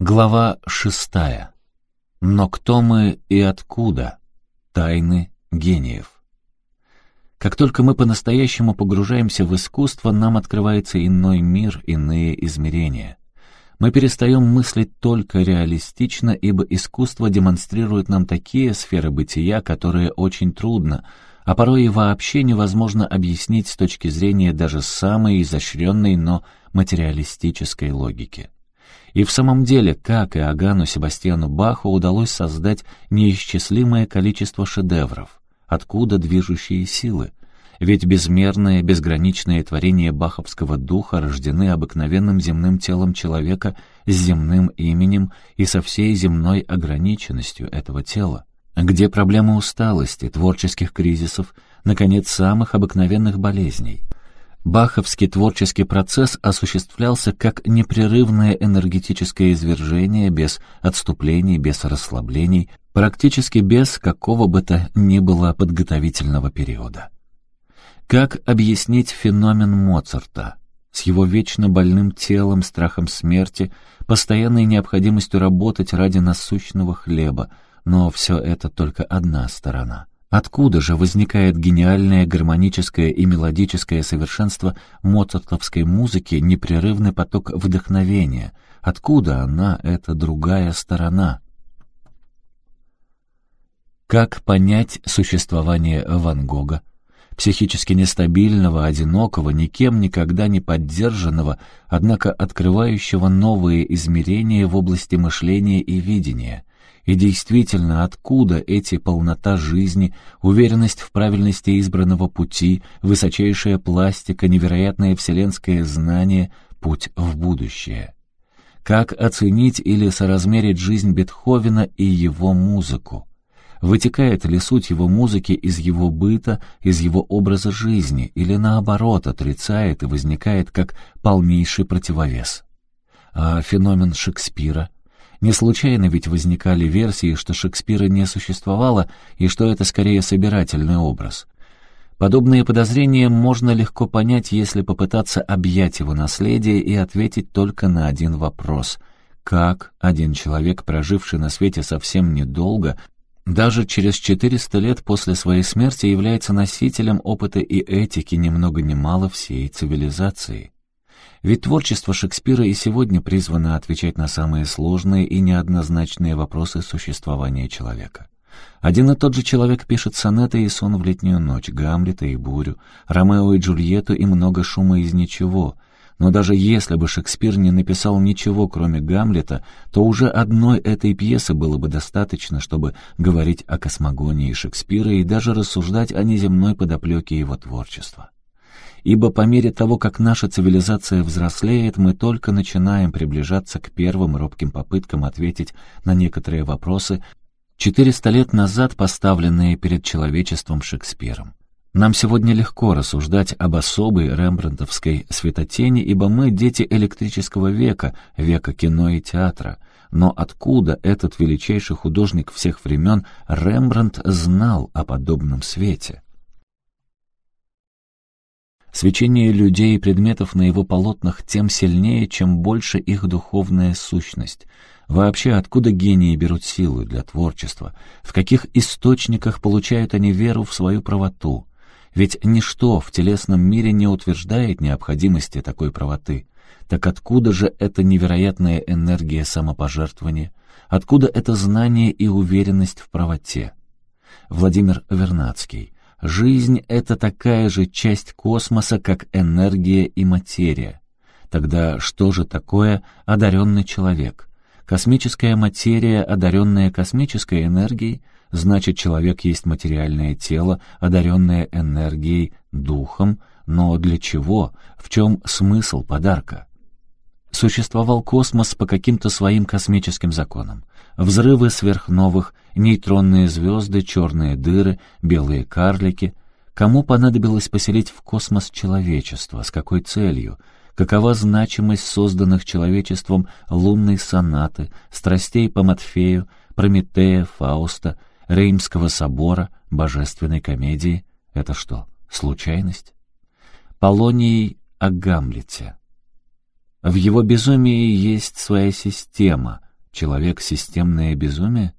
Глава шестая. Но кто мы и откуда? Тайны гениев. Как только мы по-настоящему погружаемся в искусство, нам открывается иной мир, иные измерения. Мы перестаем мыслить только реалистично, ибо искусство демонстрирует нам такие сферы бытия, которые очень трудно, а порой и вообще невозможно объяснить с точки зрения даже самой изощренной, но материалистической логики. И в самом деле, как и Агану Себастьяну Баху удалось создать неисчислимое количество шедевров, откуда движущие силы, ведь безмерное, безграничное творение баховского духа рождены обыкновенным земным телом человека с земным именем и со всей земной ограниченностью этого тела. Где проблема усталости, творческих кризисов, наконец, самых обыкновенных болезней — Баховский творческий процесс осуществлялся как непрерывное энергетическое извержение без отступлений, без расслаблений, практически без какого бы то ни было подготовительного периода. Как объяснить феномен Моцарта с его вечно больным телом, страхом смерти, постоянной необходимостью работать ради насущного хлеба, но все это только одна сторона. Откуда же возникает гениальное гармоническое и мелодическое совершенство моцартовской музыки, непрерывный поток вдохновения? Откуда она, эта другая сторона? Как понять существование Ван Гога? Психически нестабильного, одинокого, никем никогда не поддержанного, однако открывающего новые измерения в области мышления и видения — и действительно, откуда эти полнота жизни, уверенность в правильности избранного пути, высочайшая пластика, невероятное вселенское знание, путь в будущее? Как оценить или соразмерить жизнь Бетховена и его музыку? Вытекает ли суть его музыки из его быта, из его образа жизни, или наоборот отрицает и возникает как полнейший противовес? А феномен Шекспира — не случайно ведь возникали версии, что Шекспира не существовало и что это скорее собирательный образ. Подобные подозрения можно легко понять, если попытаться объять его наследие и ответить только на один вопрос. Как один человек, проживший на свете совсем недолго, даже через 400 лет после своей смерти является носителем опыта и этики ни много ни мало всей цивилизации? Ведь творчество Шекспира и сегодня призвано отвечать на самые сложные и неоднозначные вопросы существования человека. Один и тот же человек пишет сонеты и сон в летнюю ночь, Гамлета и бурю, Ромео и Джульетту и много шума из ничего. Но даже если бы Шекспир не написал ничего, кроме Гамлета, то уже одной этой пьесы было бы достаточно, чтобы говорить о космогонии Шекспира и даже рассуждать о неземной подоплеке его творчества ибо по мере того, как наша цивилизация взрослеет, мы только начинаем приближаться к первым робким попыткам ответить на некоторые вопросы, 400 лет назад поставленные перед человечеством Шекспиром. Нам сегодня легко рассуждать об особой рембрандтовской светотени, ибо мы дети электрического века, века кино и театра. Но откуда этот величайший художник всех времен Рембрандт знал о подобном свете? Свечение людей и предметов на его полотнах тем сильнее, чем больше их духовная сущность. Вообще, откуда гении берут силу для творчества? В каких источниках получают они веру в свою правоту? Ведь ничто в телесном мире не утверждает необходимости такой правоты. Так откуда же эта невероятная энергия самопожертвования? Откуда это знание и уверенность в правоте? Владимир Вернадский. Жизнь — это такая же часть космоса, как энергия и материя. Тогда что же такое одаренный человек? Космическая материя, одаренная космической энергией, значит, человек есть материальное тело, одаренное энергией, духом, но для чего? В чем смысл подарка? Существовал космос по каким-то своим космическим законам взрывы сверхновых, нейтронные звезды, черные дыры, белые карлики. Кому понадобилось поселить в космос человечество, с какой целью? Какова значимость созданных человечеством лунной сонаты, страстей по Матфею, Прометея, Фауста, Реймского собора, божественной комедии? Это что, случайность? Полоний о Гамлете. В его безумии есть своя система — Человек — системное безумие?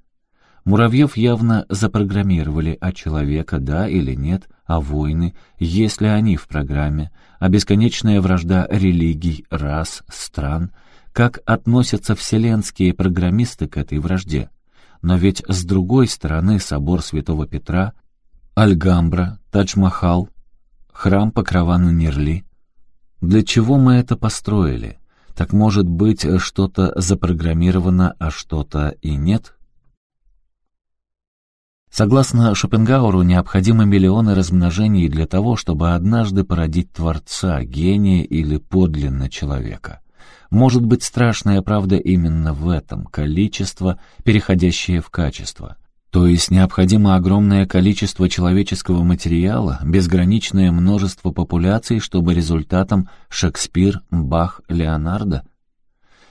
Муравьев явно запрограммировали, а человека — да или нет, а войны, есть ли они в программе, а бесконечная вражда религий, рас, стран. Как относятся вселенские программисты к этой вражде? Но ведь с другой стороны собор Святого Петра, Альгамбра, Тадж-Махал, храм Покрова на Нерли. Для чего мы это построили? Так может быть, что-то запрограммировано, а что-то и нет? Согласно Шопенгауру, необходимы миллионы размножений для того, чтобы однажды породить Творца, гения или подлинно человека. Может быть, страшная правда именно в этом — количество, переходящее в качество. То есть необходимо огромное количество человеческого материала, безграничное множество популяций, чтобы результатом Шекспир, Бах, Леонардо.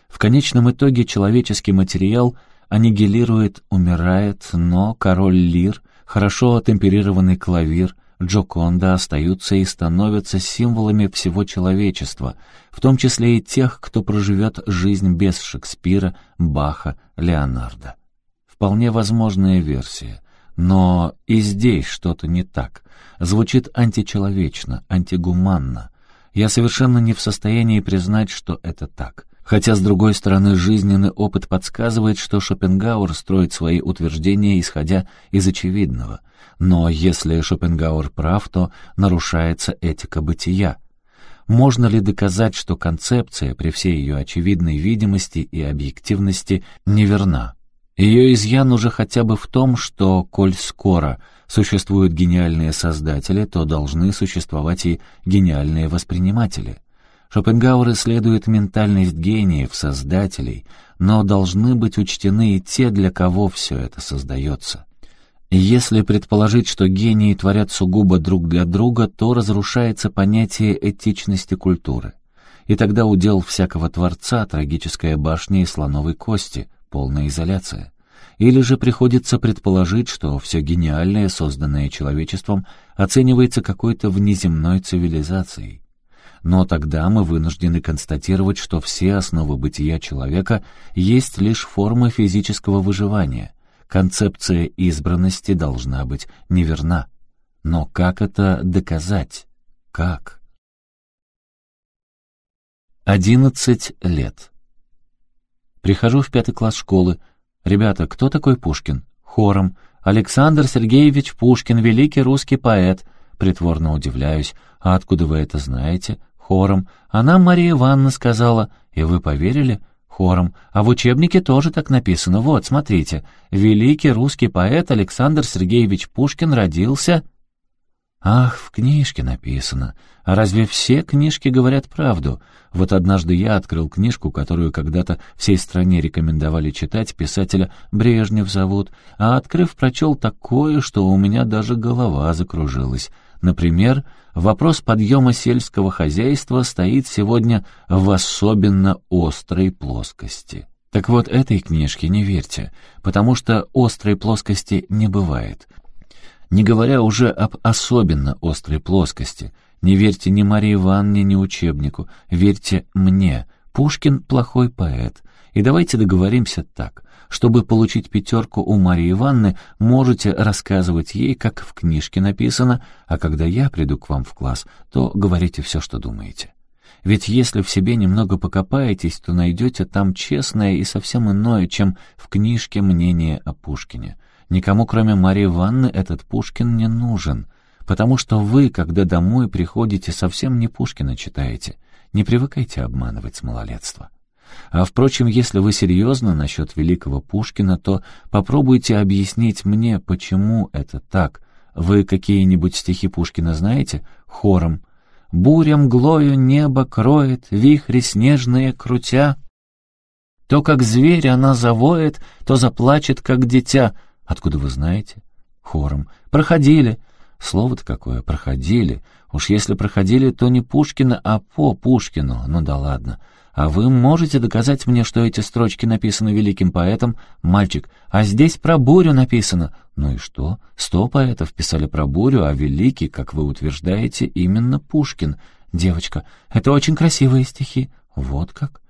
В конечном итоге человеческий материал аннигилирует, умирает, но король Лир, хорошо отемперированный клавир, Джоконда остаются и становятся символами всего человечества, в том числе и тех, кто проживет жизнь без Шекспира, Баха, Леонардо. Вполне возможная версия. Но и здесь что-то не так. Звучит античеловечно, антигуманно. Я совершенно не в состоянии признать, что это так. Хотя, с другой стороны, жизненный опыт подсказывает, что Шопенгауэр строит свои утверждения, исходя из очевидного. Но если Шопенгауэр прав, то нарушается этика бытия. Можно ли доказать, что концепция, при всей ее очевидной видимости и объективности, неверна? Ее изъян уже хотя бы в том, что, коль скоро существуют гениальные создатели, то должны существовать и гениальные восприниматели. Шопенгауэр исследует ментальность гениев, создателей, но должны быть учтены и те, для кого все это создается. Если предположить, что гении творят сугубо друг для друга, то разрушается понятие этичности культуры. И тогда удел всякого творца — трагическая башня и слоновой кости — полная изоляция. Или же приходится предположить, что все гениальное, созданное человечеством, оценивается какой-то внеземной цивилизацией. Но тогда мы вынуждены констатировать, что все основы бытия человека есть лишь формы физического выживания. Концепция избранности должна быть неверна. Но как это доказать? Как? Одиннадцать лет. Прихожу в пятый класс школы. «Ребята, кто такой Пушкин?» Хором. «Александр Сергеевич Пушкин, великий русский поэт». Притворно удивляюсь. «А откуда вы это знаете?» Хором. «А нам Мария Ивановна сказала». «И вы поверили?» Хором. «А в учебнике тоже так написано. Вот, смотрите. Великий русский поэт Александр Сергеевич Пушкин родился...» «Ах, в книжке написано. А разве все книжки говорят правду? Вот однажды я открыл книжку, которую когда-то всей стране рекомендовали читать, писателя Брежнев зовут, а открыв, прочел такое, что у меня даже голова закружилась. Например, вопрос подъема сельского хозяйства стоит сегодня в особенно острой плоскости. Так вот, этой книжке не верьте, потому что острой плоскости не бывает. Не говоря уже об особенно острой плоскости — не верьте ни Марии Ивановне, ни учебнику. Верьте мне. Пушкин — плохой поэт. И давайте договоримся так. Чтобы получить пятерку у Марии Ивановны, можете рассказывать ей, как в книжке написано, а когда я приду к вам в класс, то говорите все, что думаете. Ведь если в себе немного покопаетесь, то найдете там честное и совсем иное, чем в книжке мнение о Пушкине. Никому, кроме Марии Ивановны, этот Пушкин не нужен — потому что вы, когда домой приходите, совсем не Пушкина читаете. Не привыкайте обманывать с малолетства. А, впрочем, если вы серьезно насчет великого Пушкина, то попробуйте объяснить мне, почему это так. Вы какие-нибудь стихи Пушкина знаете? Хором. «Буря мглою небо кроет, вихри снежные крутя». То, как зверь она завоет, то заплачет, как дитя. Откуда вы знаете? Хором. Проходили. Слово-то какое, проходили. Уж если проходили, то не Пушкина, а по Пушкину. Ну да ладно. А вы можете доказать мне, что эти строчки написаны великим поэтом? Мальчик, а здесь про бурю написано. Ну и что? Сто поэтов писали про бурю, а великий, как вы утверждаете, именно Пушкин. Девочка, это очень красивые стихи. Вот как?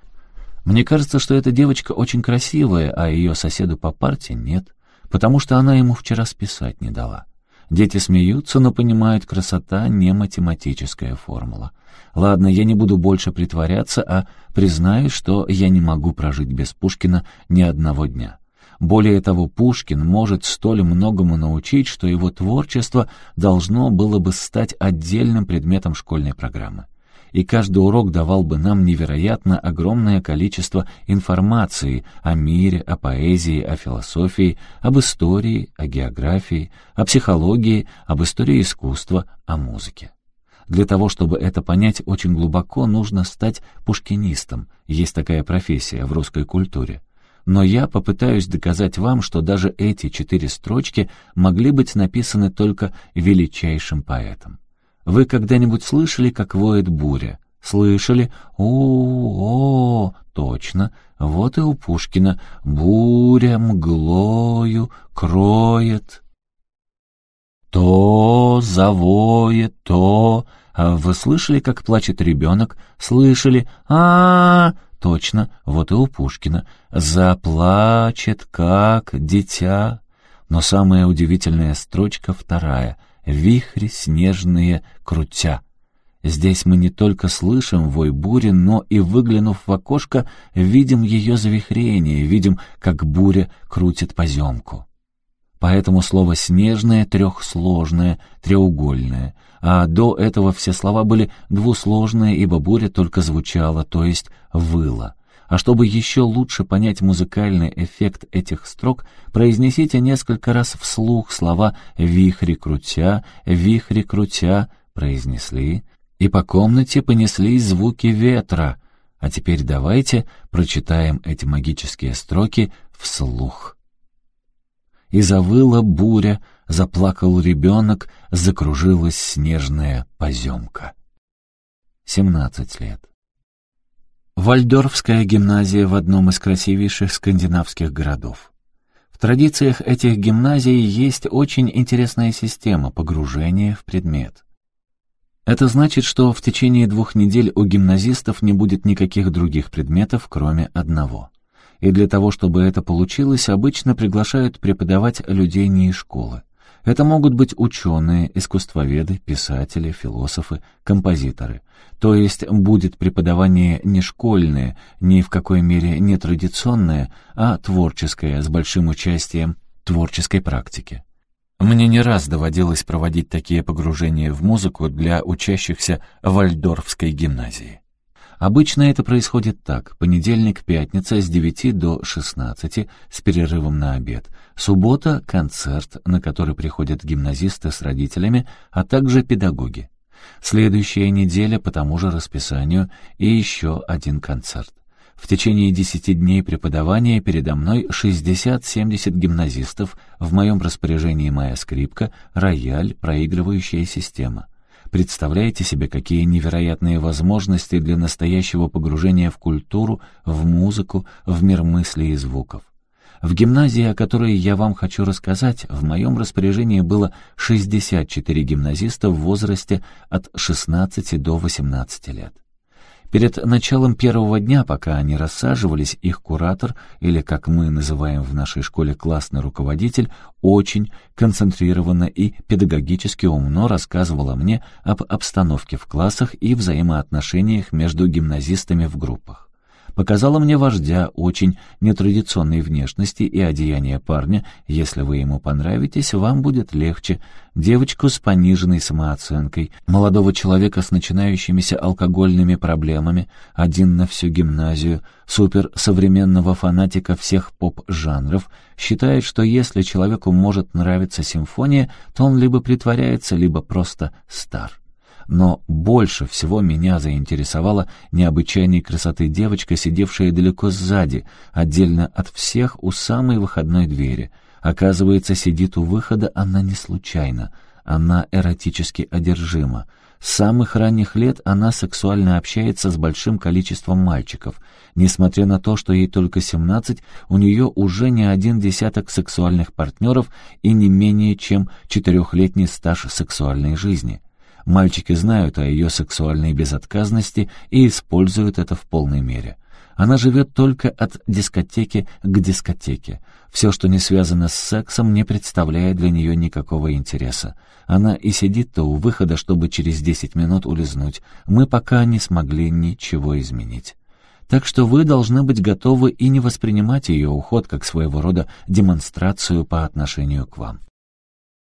Мне кажется, что эта девочка очень красивая, а ее соседу по парте нет, потому что она ему вчера списать не дала. Дети смеются, но понимают, красота не математическая формула. Ладно, я не буду больше притворяться, а признаюсь, что я не могу прожить без Пушкина ни одного дня. Более того, Пушкин может столь многому научить, что его творчество должно было бы стать отдельным предметом школьной программы и каждый урок давал бы нам невероятно огромное количество информации о мире, о поэзии, о философии, об истории, о географии, о психологии, об истории искусства, о музыке. Для того, чтобы это понять очень глубоко, нужно стать пушкинистом. Есть такая профессия в русской культуре. Но я попытаюсь доказать вам, что даже эти четыре строчки могли быть написаны только величайшим поэтом. Вы когда-нибудь слышали, как воет буря? Слышали? О, о, точно. Вот и у Пушкина буря мглою кроет. То завоет, то... А вы слышали, как плачет ребенок? Слышали? а, -а, -а Точно, вот и у Пушкина. Заплачет, как дитя. Но самая удивительная строчка вторая — вихри снежные крутя. Здесь мы не только слышим вой бури, но и, выглянув в окошко, видим ее завихрение, видим, как буря крутит поземку. Поэтому слово «снежное» трехсложное, треугольное, а до этого все слова были двусложные, ибо буря только звучала, то есть выла. А чтобы еще лучше понять музыкальный эффект этих строк, произнесите несколько раз вслух слова «вихри крутя», «вихри крутя» произнесли, и по комнате понеслись звуки ветра. А теперь давайте прочитаем эти магические строки вслух. И завыла буря, заплакал ребенок, закружилась снежная поземка. Семнадцать лет. Вальдорфская гимназия в одном из красивейших скандинавских городов. В традициях этих гимназий есть очень интересная система погружения в предмет. Это значит, что в течение двух недель у гимназистов не будет никаких других предметов, кроме одного. И для того, чтобы это получилось, обычно приглашают преподавать людей не из школы. Это могут быть ученые, искусствоведы, писатели, философы, композиторы. То есть будет преподавание не школьное, ни в какой мере не традиционное, а творческое, с большим участием творческой практики. Мне не раз доводилось проводить такие погружения в музыку для учащихся Вальдорфской гимназии. Обычно это происходит так. Понедельник-пятница с 9 до 16 с перерывом на обед. Суббота — концерт, на который приходят гимназисты с родителями, а также педагоги. Следующая неделя по тому же расписанию и еще один концерт. В течение 10 дней преподавания передо мной 60-70 гимназистов, в моем распоряжении моя скрипка, рояль, проигрывающая система. Представляете себе, какие невероятные возможности для настоящего погружения в культуру, в музыку, в мир мыслей и звуков. В гимназии, о которой я вам хочу рассказать, в моем распоряжении было 64 гимназиста в возрасте от 16 до 18 лет. Перед началом первого дня, пока они рассаживались, их куратор, или, как мы называем в нашей школе, классный руководитель, очень концентрированно и педагогически умно рассказывала мне об обстановке в классах и взаимоотношениях между гимназистами в группах показала мне вождя очень нетрадиционной внешности и одеяния парня. Если вы ему понравитесь, вам будет легче. Девочку с пониженной самооценкой, молодого человека с начинающимися алкогольными проблемами, один на всю гимназию, суперсовременного фанатика всех поп-жанров, считает, что если человеку может нравиться симфония, то он либо притворяется, либо просто стар но больше всего меня заинтересовала необычайной красоты девочка, сидевшая далеко сзади, отдельно от всех у самой выходной двери. Оказывается, сидит у выхода она не случайно, она эротически одержима. С самых ранних лет она сексуально общается с большим количеством мальчиков. Несмотря на то, что ей только 17, у нее уже не один десяток сексуальных партнеров и не менее чем четырехлетний стаж сексуальной жизни. Мальчики знают о ее сексуальной безотказности и используют это в полной мере. Она живет только от дискотеки к дискотеке. Все, что не связано с сексом, не представляет для нее никакого интереса. Она и сидит-то у выхода, чтобы через десять минут улизнуть. Мы пока не смогли ничего изменить. Так что вы должны быть готовы и не воспринимать ее уход как своего рода демонстрацию по отношению к вам.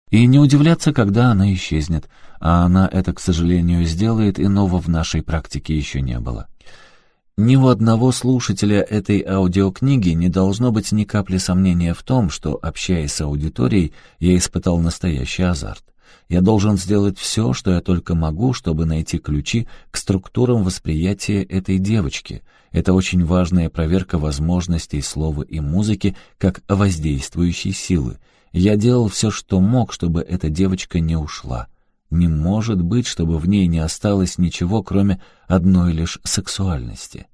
И не удивляться, когда она исчезнет, а она это, к сожалению, сделает, иного в нашей практике еще не было. Ни у одного слушателя этой аудиокниги не должно быть ни капли сомнения в том, что, общаясь с аудиторией, я испытал настоящий азарт. Я должен сделать все, что я только могу, чтобы найти ключи к структурам восприятия этой девочки. Это очень важная проверка возможностей слова и музыки как воздействующей силы. Я делал все, что мог, чтобы эта девочка не ушла. Не может быть, чтобы в ней не осталось ничего, кроме одной лишь сексуальности.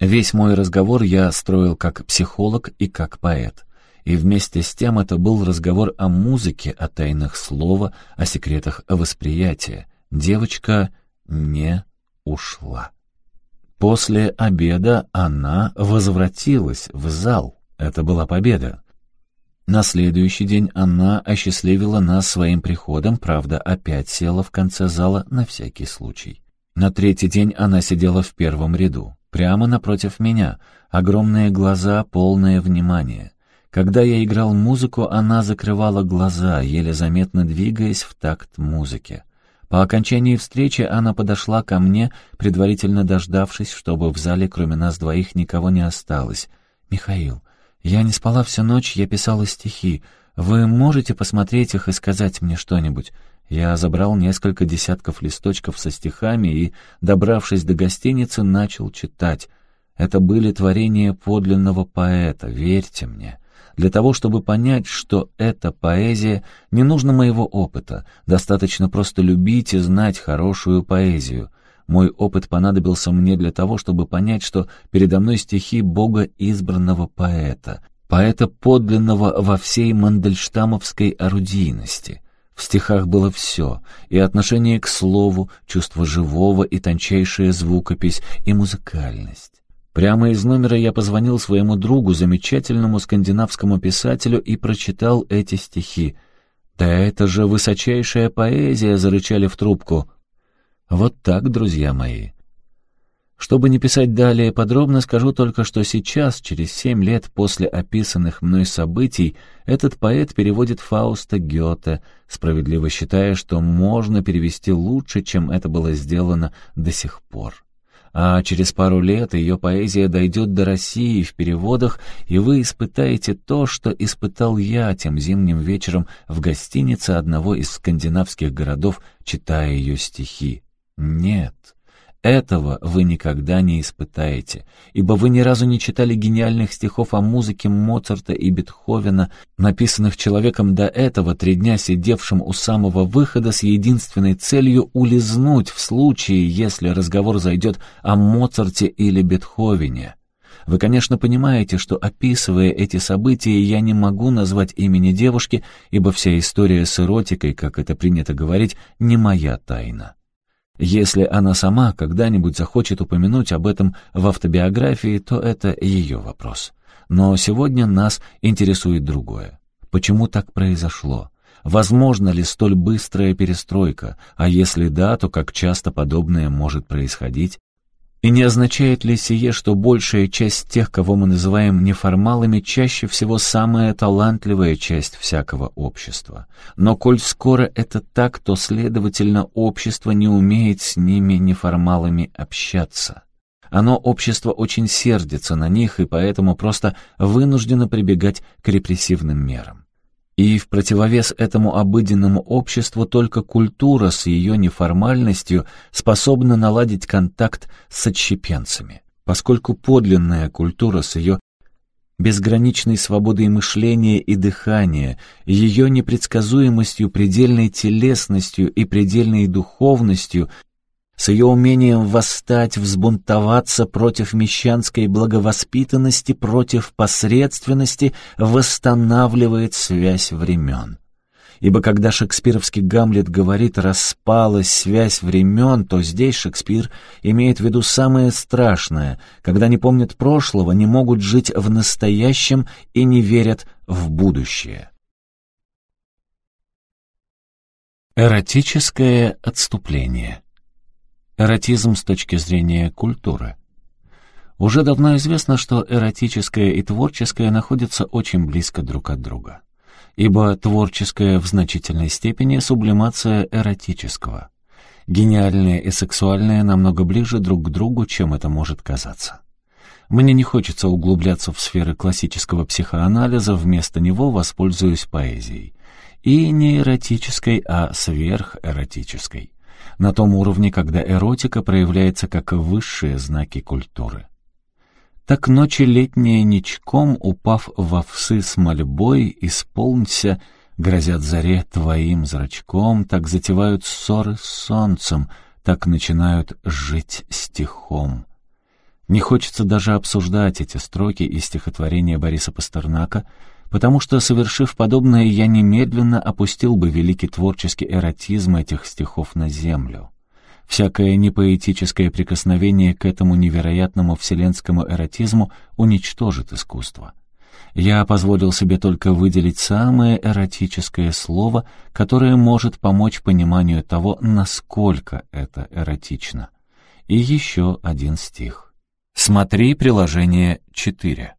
Весь мой разговор я строил как психолог и как поэт. И вместе с тем это был разговор о музыке, о тайнах слова, о секретах восприятия. Девочка не ушла. После обеда она возвратилась в зал. Это была победа. На следующий день она осчастливила нас своим приходом, правда, опять села в конце зала на всякий случай. На третий день она сидела в первом ряду, прямо напротив меня, огромные глаза, полное внимание. Когда я играл музыку, она закрывала глаза, еле заметно двигаясь в такт музыке. По окончании встречи она подошла ко мне, предварительно дождавшись, чтобы в зале кроме нас двоих никого не осталось. «Михаил, я не спала всю ночь, я писала стихи. Вы можете посмотреть их и сказать мне что-нибудь?» Я забрал несколько десятков листочков со стихами и, добравшись до гостиницы, начал читать. Это были творения подлинного поэта, верьте мне. Для того, чтобы понять, что это поэзия, не нужно моего опыта, достаточно просто любить и знать хорошую поэзию. Мой опыт понадобился мне для того, чтобы понять, что передо мной стихи Бога избранного поэта, поэта подлинного во всей мандельштамовской орудийности. В стихах было все, и отношение к слову, чувство живого и тончайшая звукопись, и музыкальность. Прямо из номера я позвонил своему другу, замечательному скандинавскому писателю, и прочитал эти стихи. «Да это же высочайшая поэзия!» — зарычали в трубку. Вот так, друзья мои. Чтобы не писать далее подробно, скажу только, что сейчас, через семь лет после описанных мной событий, этот поэт переводит Фауста Гёте, справедливо считая, что можно перевести лучше, чем это было сделано до сих пор. А через пару лет ее поэзия дойдет до России в переводах, и вы испытаете то, что испытал я тем зимним вечером в гостинице одного из скандинавских городов, читая ее стихи. Нет, этого вы никогда не испытаете, ибо вы ни разу не читали гениальных стихов о музыке Моцарта и Бетховена, написанных человеком до этого, три дня сидевшим у самого выхода с единственной целью улизнуть в случае, если разговор зайдет о Моцарте или Бетховене. Вы, конечно, понимаете, что, описывая эти события, я не могу назвать имени девушки, ибо вся история с эротикой, как это принято говорить, не моя тайна. Если она сама когда-нибудь захочет упомянуть об этом в автобиографии, то это ее вопрос. Но сегодня нас интересует другое. Почему так произошло? Возможно ли столь быстрая перестройка? А если да, то как часто подобное может происходить? И не означает ли сие, что большая часть тех, кого мы называем неформалами, чаще всего самая талантливая часть всякого общества? Но коль скоро это так, то, следовательно, общество не умеет с ними неформалами общаться. Оно, общество, очень сердится на них и поэтому просто вынуждено прибегать к репрессивным мерам. И в противовес этому обыденному обществу только культура с ее неформальностью способна наладить контакт с отщепенцами, поскольку подлинная культура с ее безграничной свободой мышления и дыхания, ее непредсказуемостью, предельной телесностью и предельной духовностью с ее умением восстать, взбунтоваться против мещанской благовоспитанности, против посредственности, восстанавливает связь времен. Ибо когда шекспировский Гамлет говорит «распалась связь времен», то здесь Шекспир имеет в виду самое страшное, когда не помнят прошлого, не могут жить в настоящем и не верят в будущее. Эротическое отступление Эротизм с точки зрения культуры Уже давно известно, что эротическое и творческое находятся очень близко друг от друга ибо творческое в значительной степени сублимация эротического. Гениальное и сексуальное намного ближе друг к другу, чем это может казаться. Мне не хочется углубляться в сферы классического психоанализа, вместо него воспользуюсь поэзией. И не эротической, а сверхэротической. На том уровне, когда эротика проявляется как высшие знаки культуры. Так ночи летние ничком, упав во всы с мольбой, исполнься, грозят заре твоим зрачком, так затевают ссоры с солнцем, так начинают жить стихом. Не хочется даже обсуждать эти строки из стихотворения Бориса Пастернака, потому что, совершив подобное, я немедленно опустил бы великий творческий эротизм этих стихов на землю. Всякое непоэтическое прикосновение к этому невероятному вселенскому эротизму уничтожит искусство. Я позволил себе только выделить самое эротическое слово, которое может помочь пониманию того, насколько это эротично. И еще один стих. Смотри приложение 4.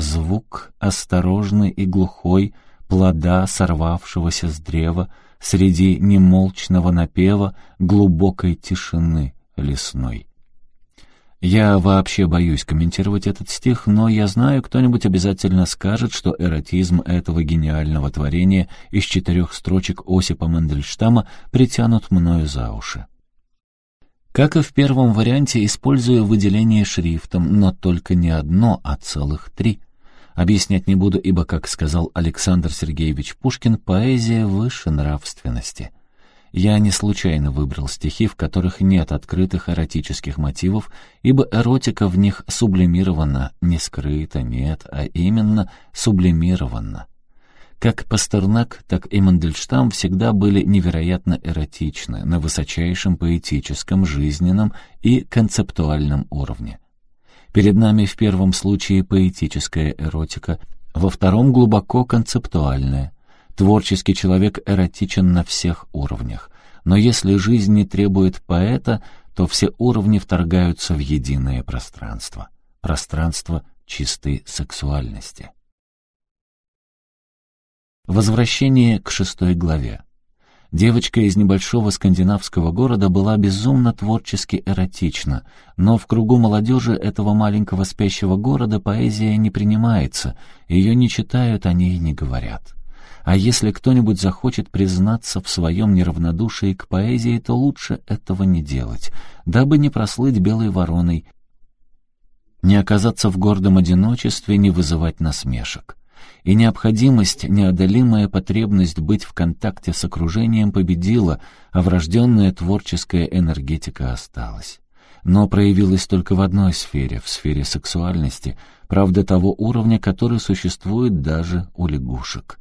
Звук осторожный и глухой плода, сорвавшегося с древа, среди немолчного напева глубокой тишины лесной. Я вообще боюсь комментировать этот стих, но я знаю, кто-нибудь обязательно скажет, что эротизм этого гениального творения из четырех строчек Осипа Мандельштама притянут мною за уши. Как и в первом варианте, использую выделение шрифтом, но только не одно, а целых три — Объяснять не буду, ибо, как сказал Александр Сергеевич Пушкин, поэзия выше нравственности. Я не случайно выбрал стихи, в которых нет открытых эротических мотивов, ибо эротика в них сублимирована, не скрыта, нет, а именно сублимирована. Как Пастернак, так и Мандельштам всегда были невероятно эротичны на высочайшем поэтическом, жизненном и концептуальном уровне. Перед нами в первом случае поэтическая эротика, во втором глубоко концептуальная. Творческий человек эротичен на всех уровнях. Но если жизнь не требует поэта, то все уровни вторгаются в единое пространство. Пространство чистой сексуальности. Возвращение к шестой главе. Девочка из небольшого скандинавского города была безумно творчески эротична, но в кругу молодежи этого маленького спящего города поэзия не принимается, ее не читают, о ней не говорят. А если кто-нибудь захочет признаться в своем неравнодушии к поэзии, то лучше этого не делать, дабы не прослыть белой вороной, не оказаться в гордом одиночестве, не вызывать насмешек и необходимость, неодолимая потребность быть в контакте с окружением победила, а врожденная творческая энергетика осталась. Но проявилась только в одной сфере, в сфере сексуальности, правда того уровня, который существует даже у лягушек.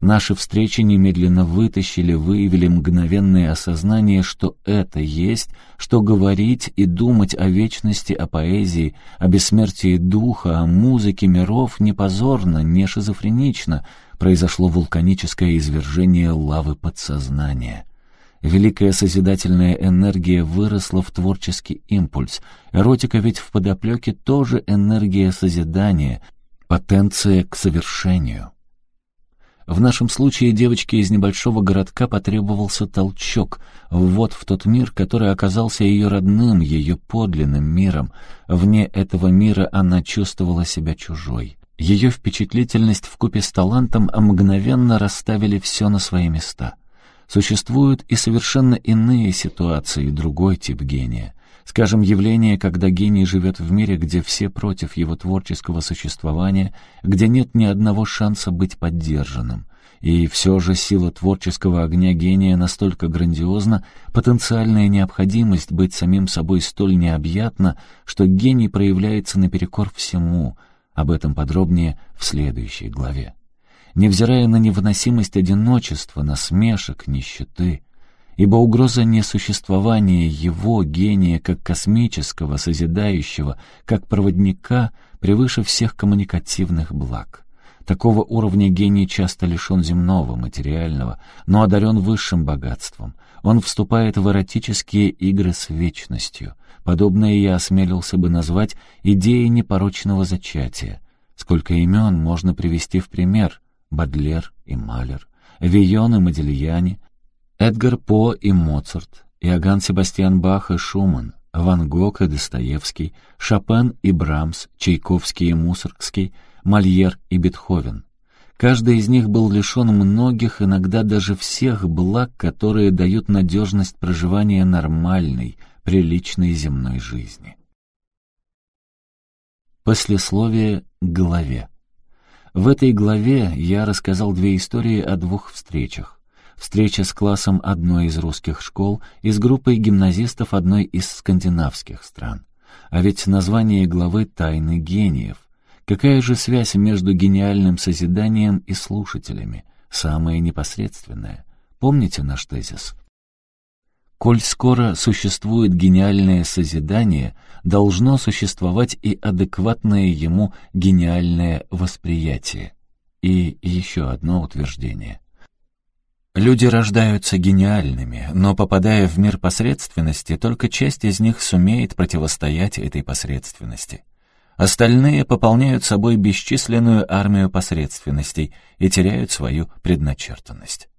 Наши встречи немедленно вытащили, выявили мгновенное осознание, что это есть, что говорить и думать о вечности, о поэзии, о бессмертии духа, о музыке миров не позорно, не шизофренично. Произошло вулканическое извержение лавы подсознания. Великая созидательная энергия выросла в творческий импульс. Эротика ведь в подоплеке тоже энергия созидания, потенция к совершению. В нашем случае девочке из небольшого городка потребовался толчок, вот в тот мир, который оказался ее родным, ее подлинным миром. Вне этого мира она чувствовала себя чужой. Ее впечатлительность вкупе с талантом мгновенно расставили все на свои места. Существуют и совершенно иные ситуации, другой тип гения. Скажем, явление, когда гений живет в мире, где все против его творческого существования, где нет ни одного шанса быть поддержанным. И все же сила творческого огня гения настолько грандиозна, потенциальная необходимость быть самим собой столь необъятна, что гений проявляется наперекор всему. Об этом подробнее в следующей главе. невзирая на невыносимость одиночества, насмешек, нищеты. Ибо угроза несуществования его, гения, как космического, созидающего, как проводника, превыше всех коммуникативных благ. Такого уровня гений часто лишен земного, материального, но одарен высшим богатством. Он вступает в эротические игры с вечностью. Подобное я осмелился бы назвать идеей непорочного зачатия. Сколько имен можно привести в пример? Бадлер и Малер, Вийон и Модильяне, Эдгар По и Моцарт, Иоганн Себастьян Бах и Шуман, Ван Гог и Достоевский, Шопен и Брамс, Чайковский и Мусоргский, Мольер и Бетховен. Каждый из них был лишен многих, иногда даже всех благ, которые дают надежность проживания нормальной, приличной земной жизни. Послесловие к главе. В этой главе я рассказал две истории о двух встречах. Встреча с классом одной из русских школ и с группой гимназистов одной из скандинавских стран. А ведь название главы «Тайны гениев». Какая же связь между гениальным созиданием и слушателями? Самая непосредственная. Помните наш тезис? Коль скоро существует гениальное созидание, должно существовать и адекватное ему гениальное восприятие. И еще одно утверждение. Люди рождаются гениальными, но попадая в мир посредственности, только часть из них сумеет противостоять этой посредственности. Остальные пополняют собой бесчисленную армию посредственностей и теряют свою предначертанность.